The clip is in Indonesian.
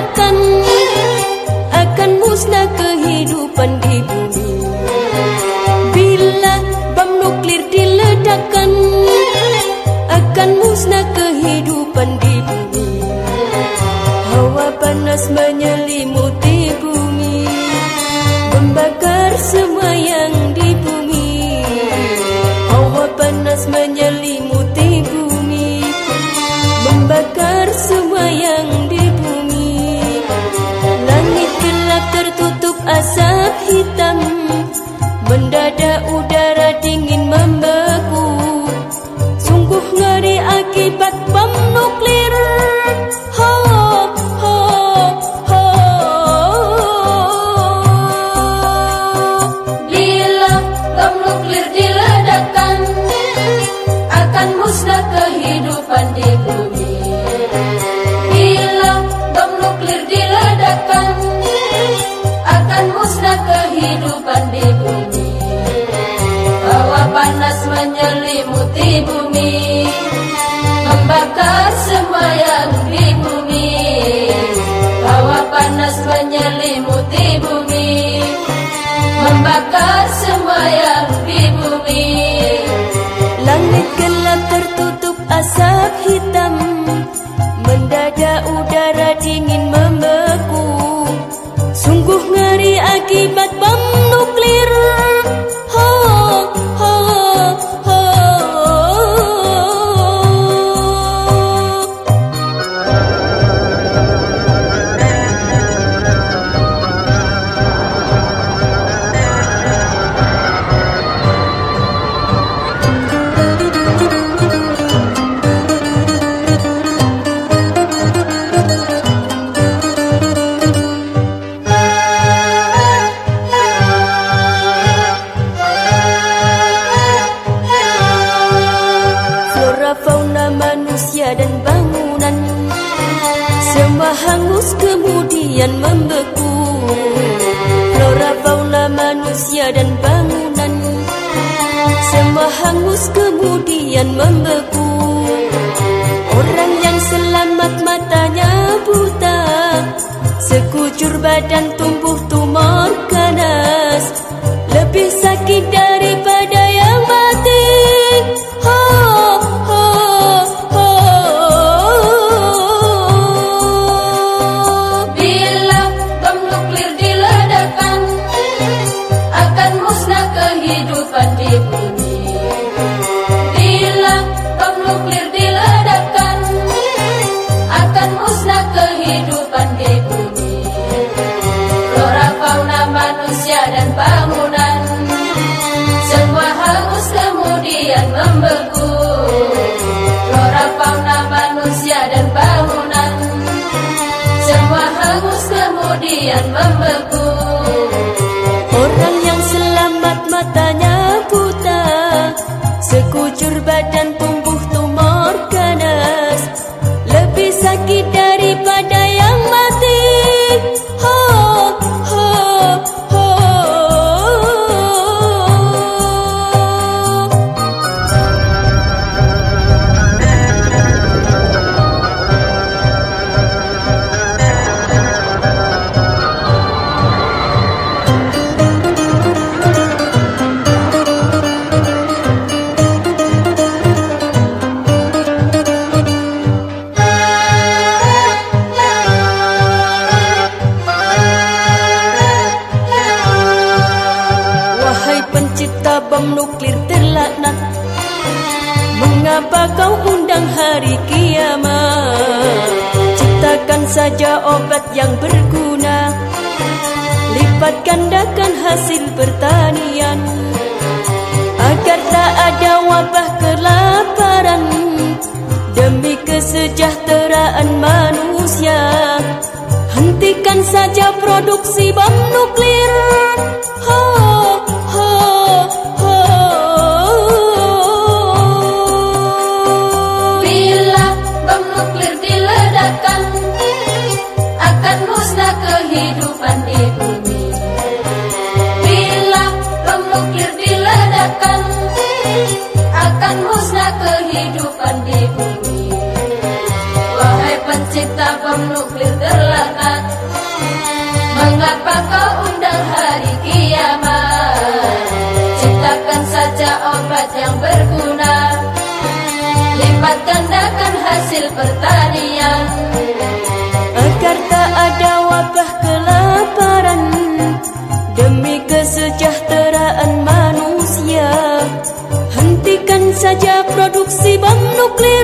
akan akan musnah kehidupan di bumi. Bila bom nuklir diledakkan akan musnah kehidupan di bumi. Hawa panas menyelimuti bumi. Membakar semua kehidupan di bumi. Bila bom nuklir diledakkan Akan musnah kehidupan di bumi. Hawa panas menyelimuti bumi Membakar semua yang di bumi Hawa panas menyelimuti bumi Membakar semua yang di bumi ngeri akibat bom fauna manusia dan bangunan. Semua hangus kemudian membeku. Flora fauna manusia dan bangunan. Semua hangus kemudian membeku. Orang yang selamat matanya buta. Sekujur badan tumbuh tumor ganas. Lebih sakit daripada kemudian membeku. Orang yang selamat matanya buta. Sekujur badan bom nuklir terlaknat. Mengapa kau undang hari kiamat? Ciptakan saja obat yang berguna. Lipat gandakan hasil pertanian. Agar tak ada wabah kelaparan. Demi kesejahteraan manusia. Hentikan saja produksi bom nuklir pertanian. Agar tak ada wabah kelaparan Demi kesejahteraan manusia Hentikan saja produksi bom nuklir